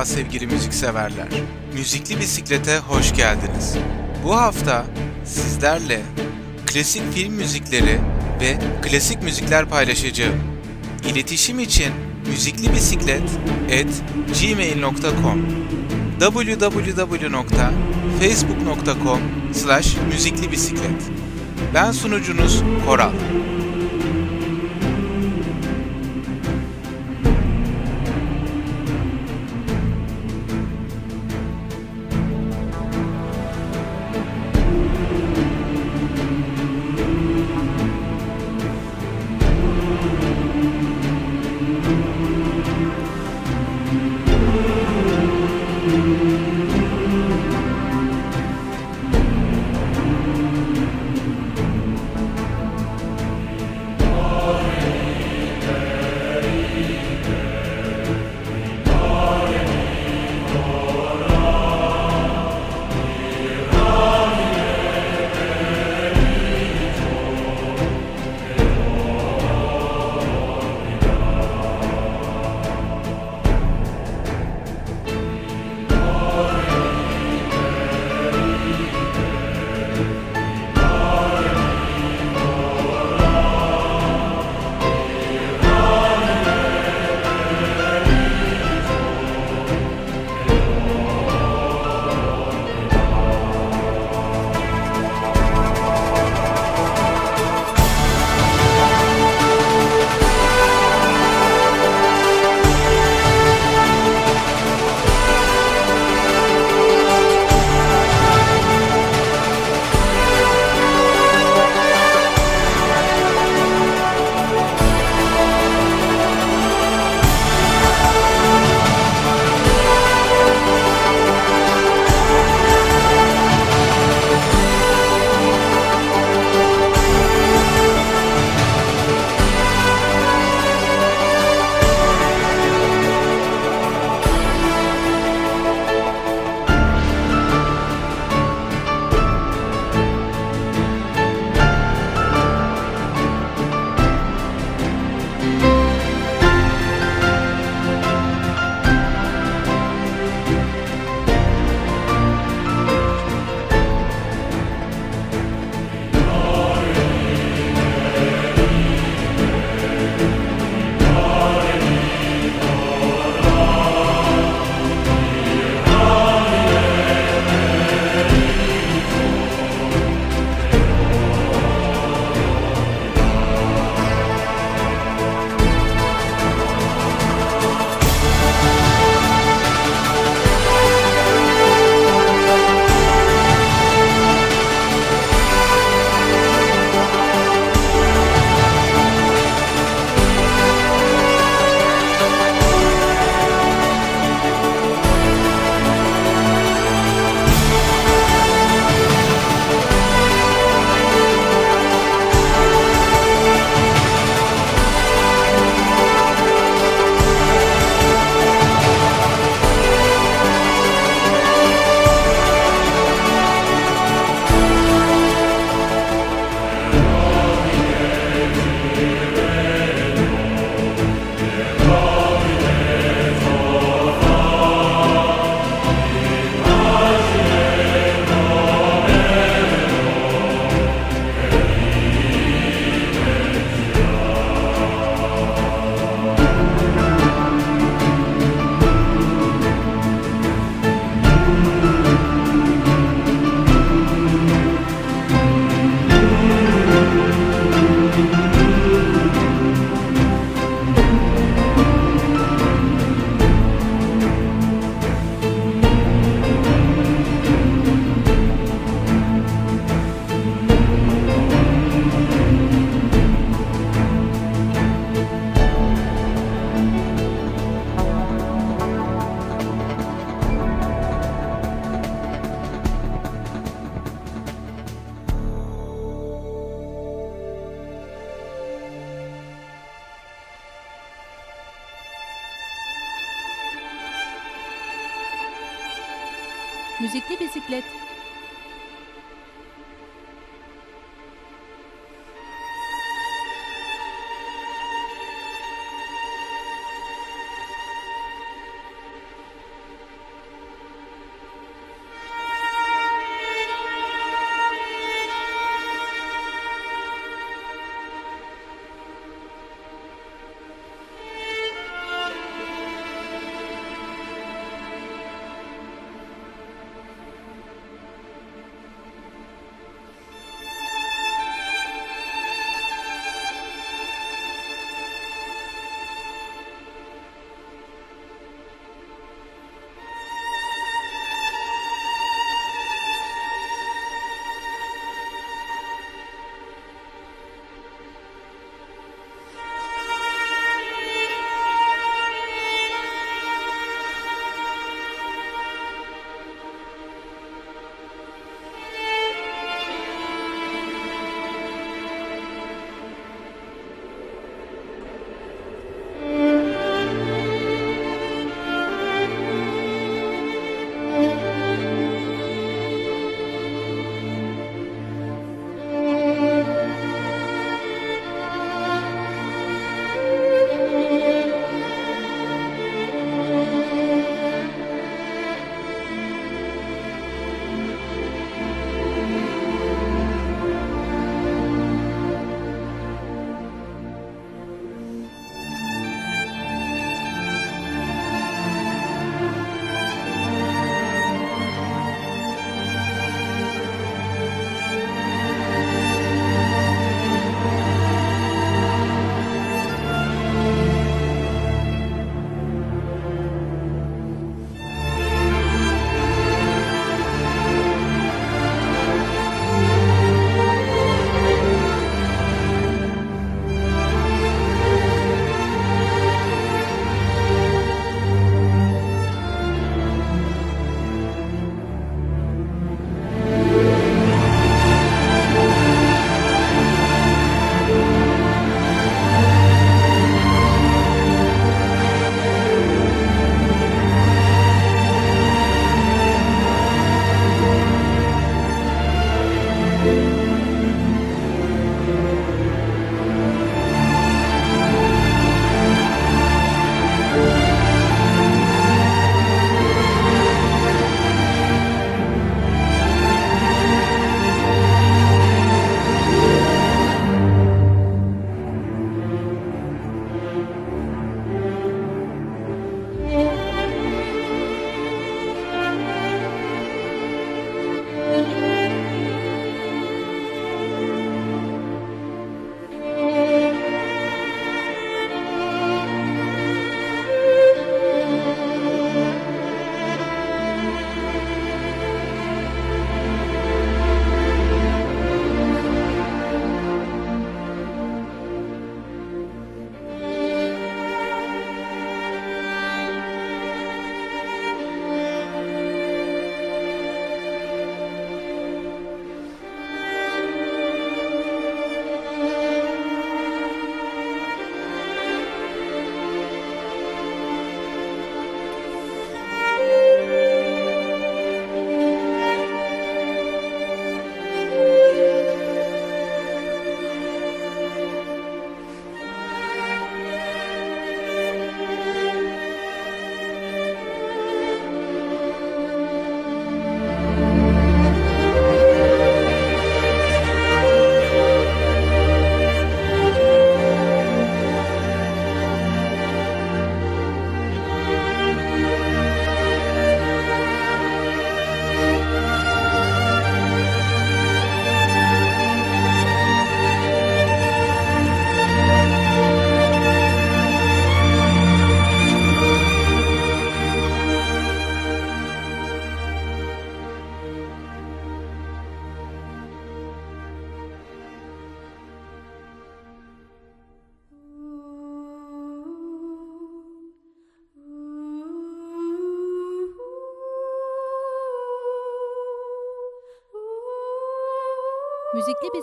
Merhaba sevgili müzikseverler. Müzikli Bisiklet'e hoş geldiniz. Bu hafta sizlerle klasik film müzikleri ve klasik müzikler paylaşacağım. İletişim için müziklibisiklet@gmail.com www.facebook.com slash müziklibisiklet Ben sunucunuz Koral. Musique des bicyclettes.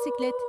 Bisiklet.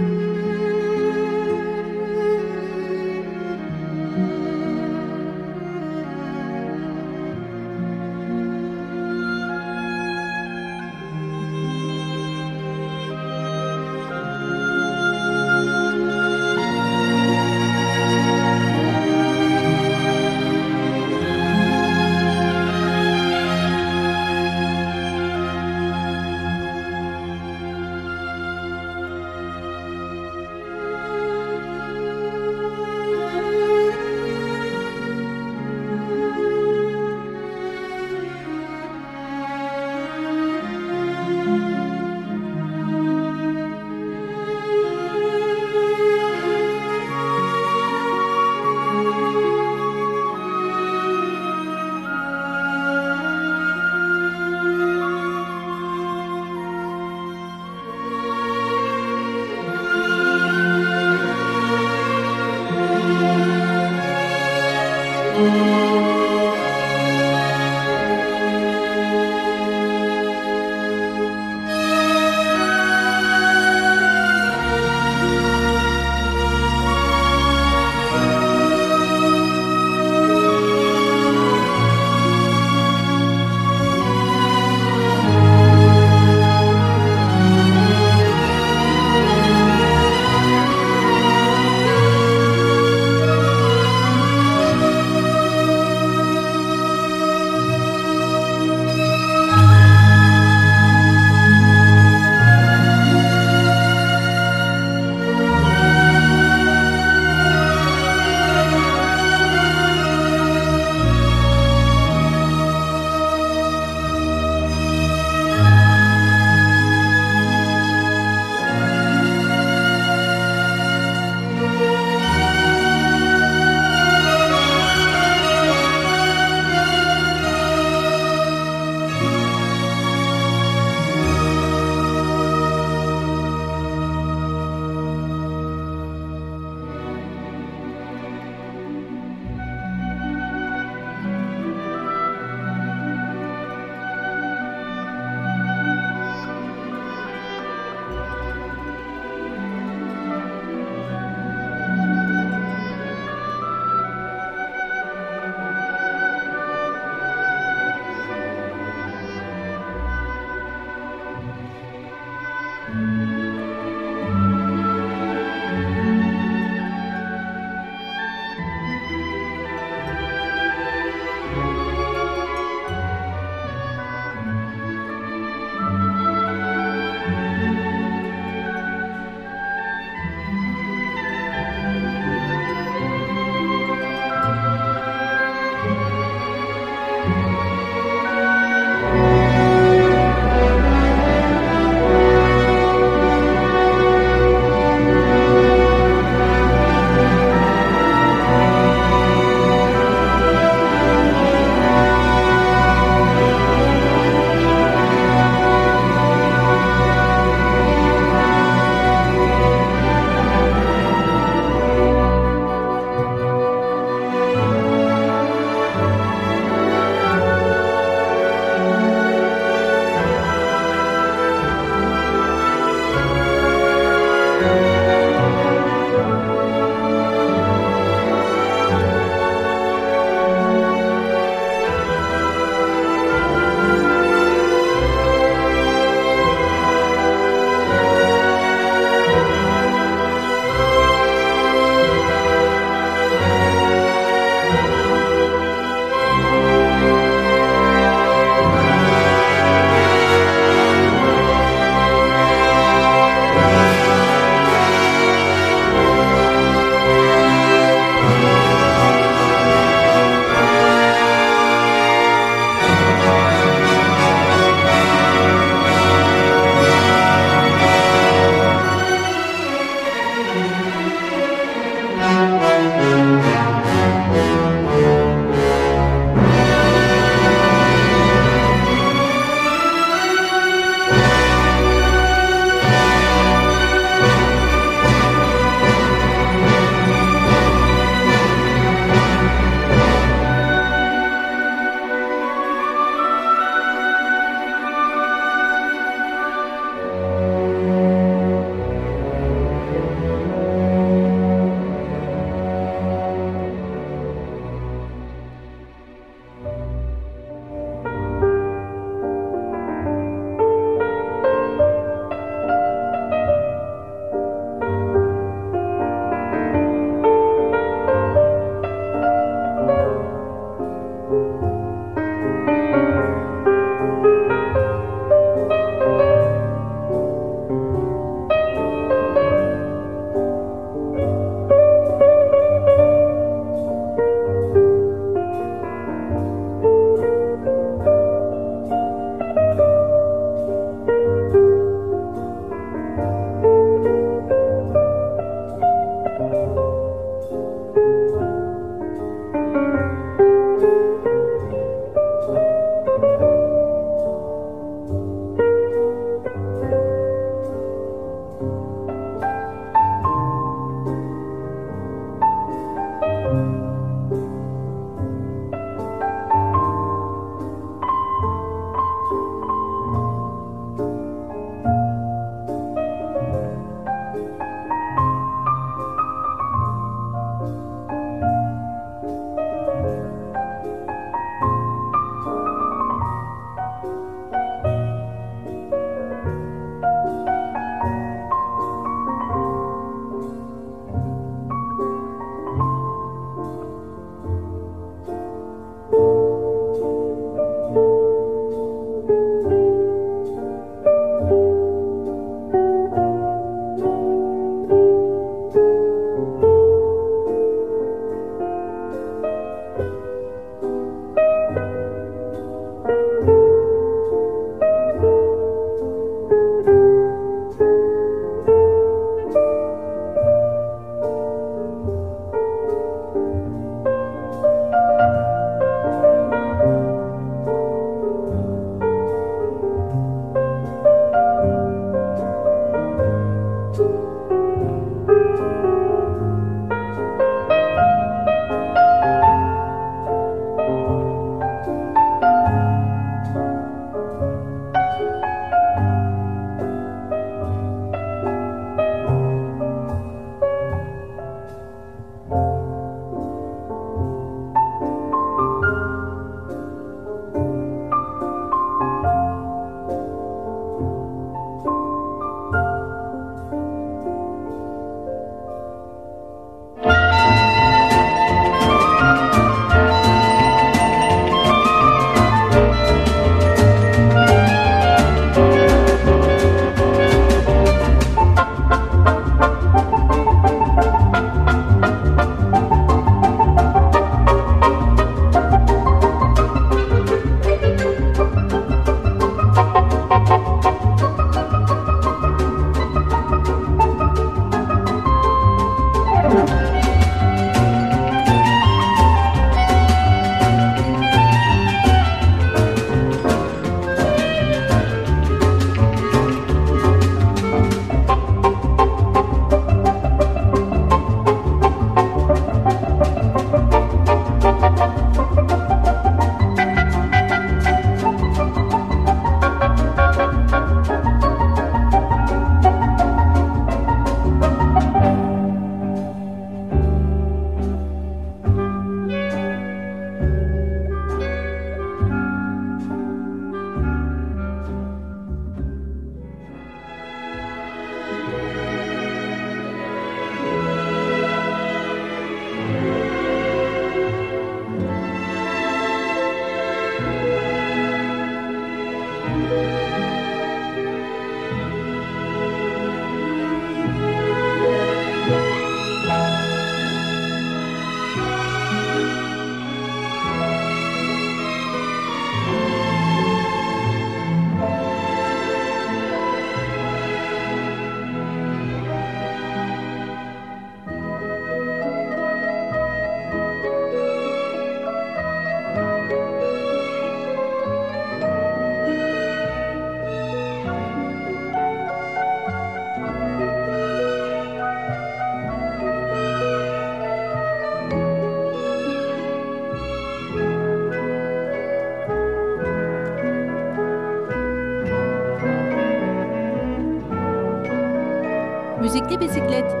bicyclette.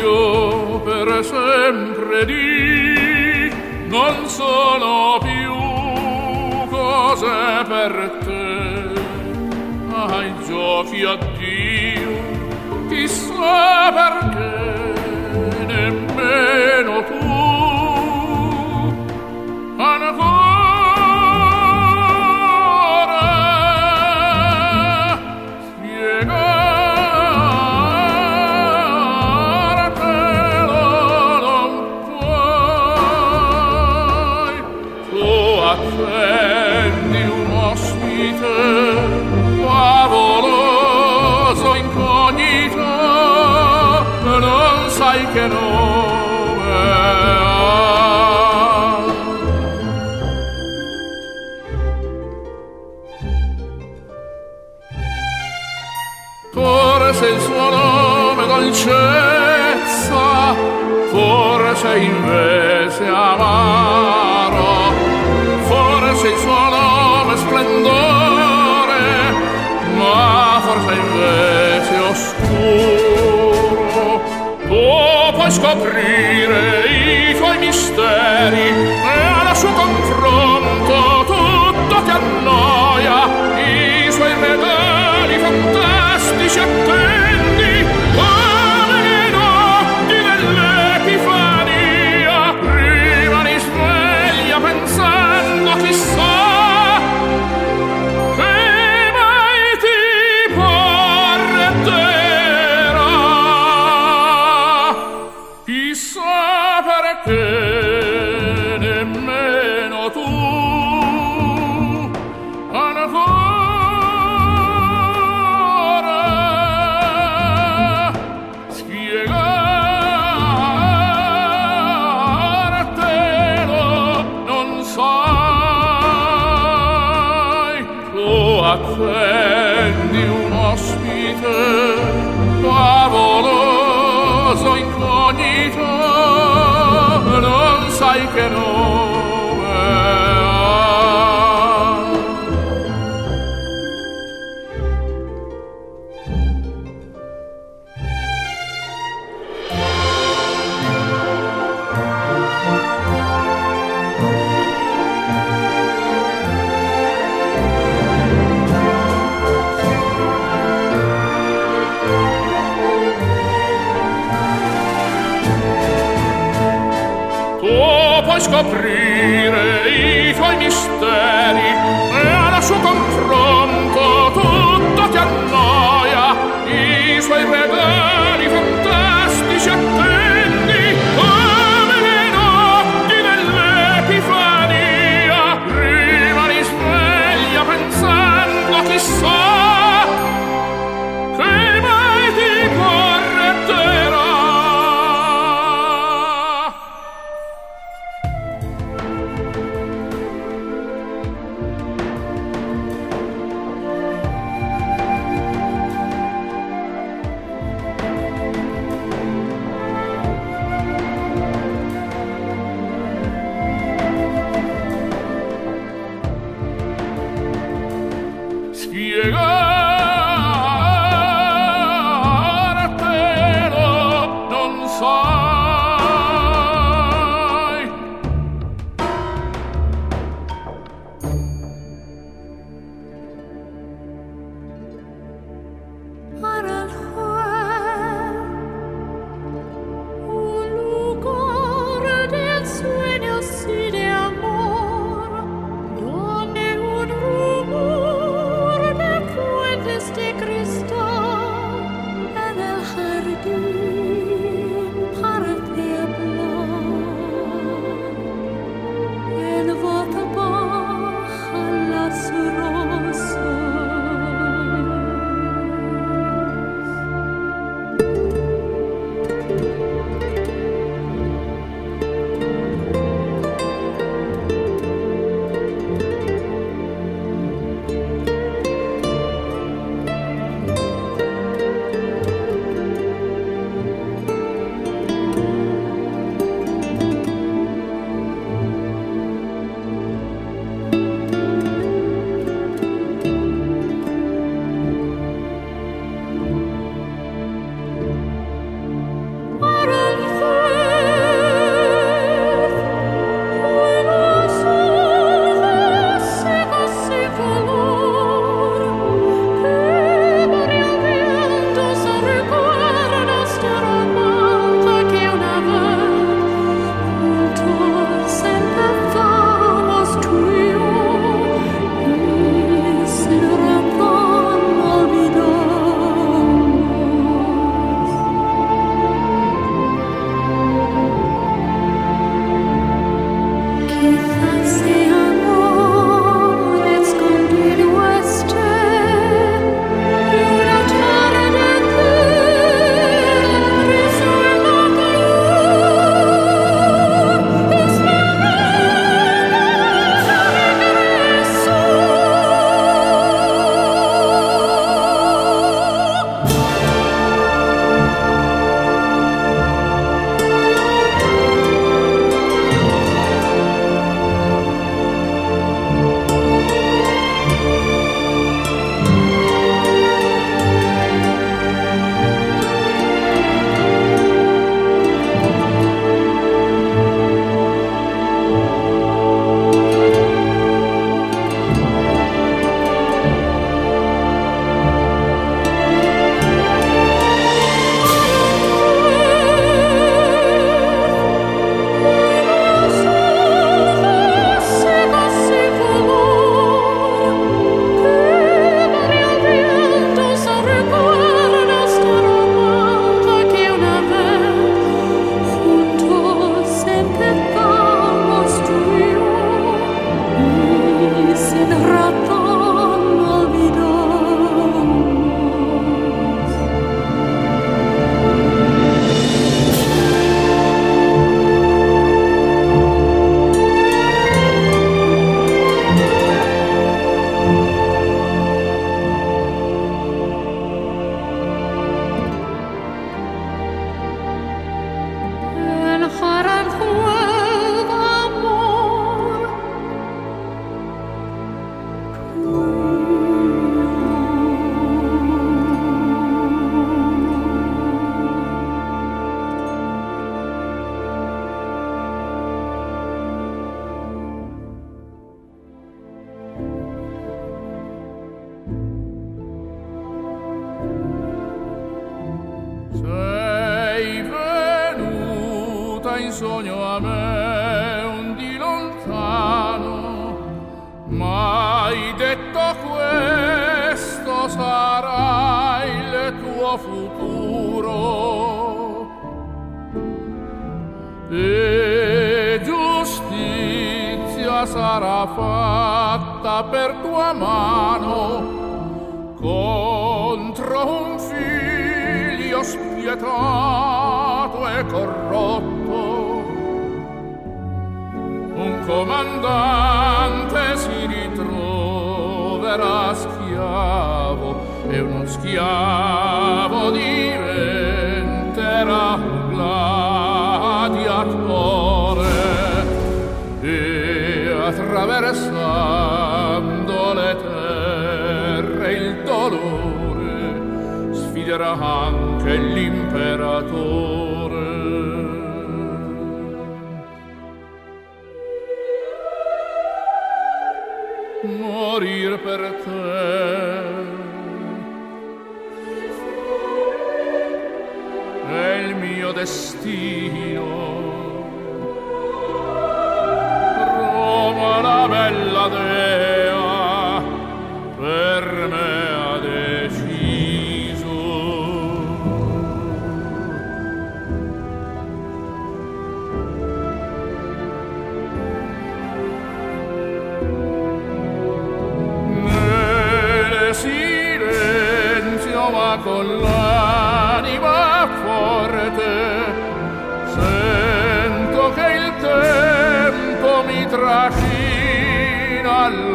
io per sempre di non sono più cose per te. Ai giochi a Dio chissà perché nemmeno tu dolcezza, forse invece amaro, forse il suo nome splendore, ma forse invece oscuro. Tu puoi scoprire i tuoi misteri eh, attraversando le terre il dolore sfiderà anche l'imperatore. Morir per te. È il mio destino.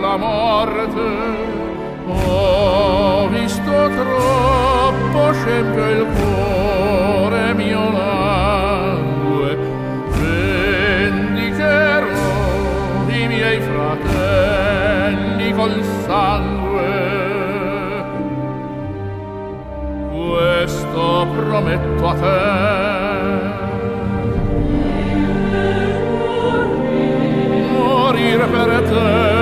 la morte. Ho visto troppo scempio il cuore mio langue. Vendicherò i miei fratelli col sangue. Questo prometto a te. Per te.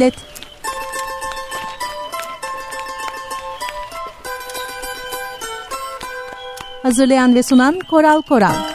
Bisiklet. Hazırlayan ve sunan Koral Koral.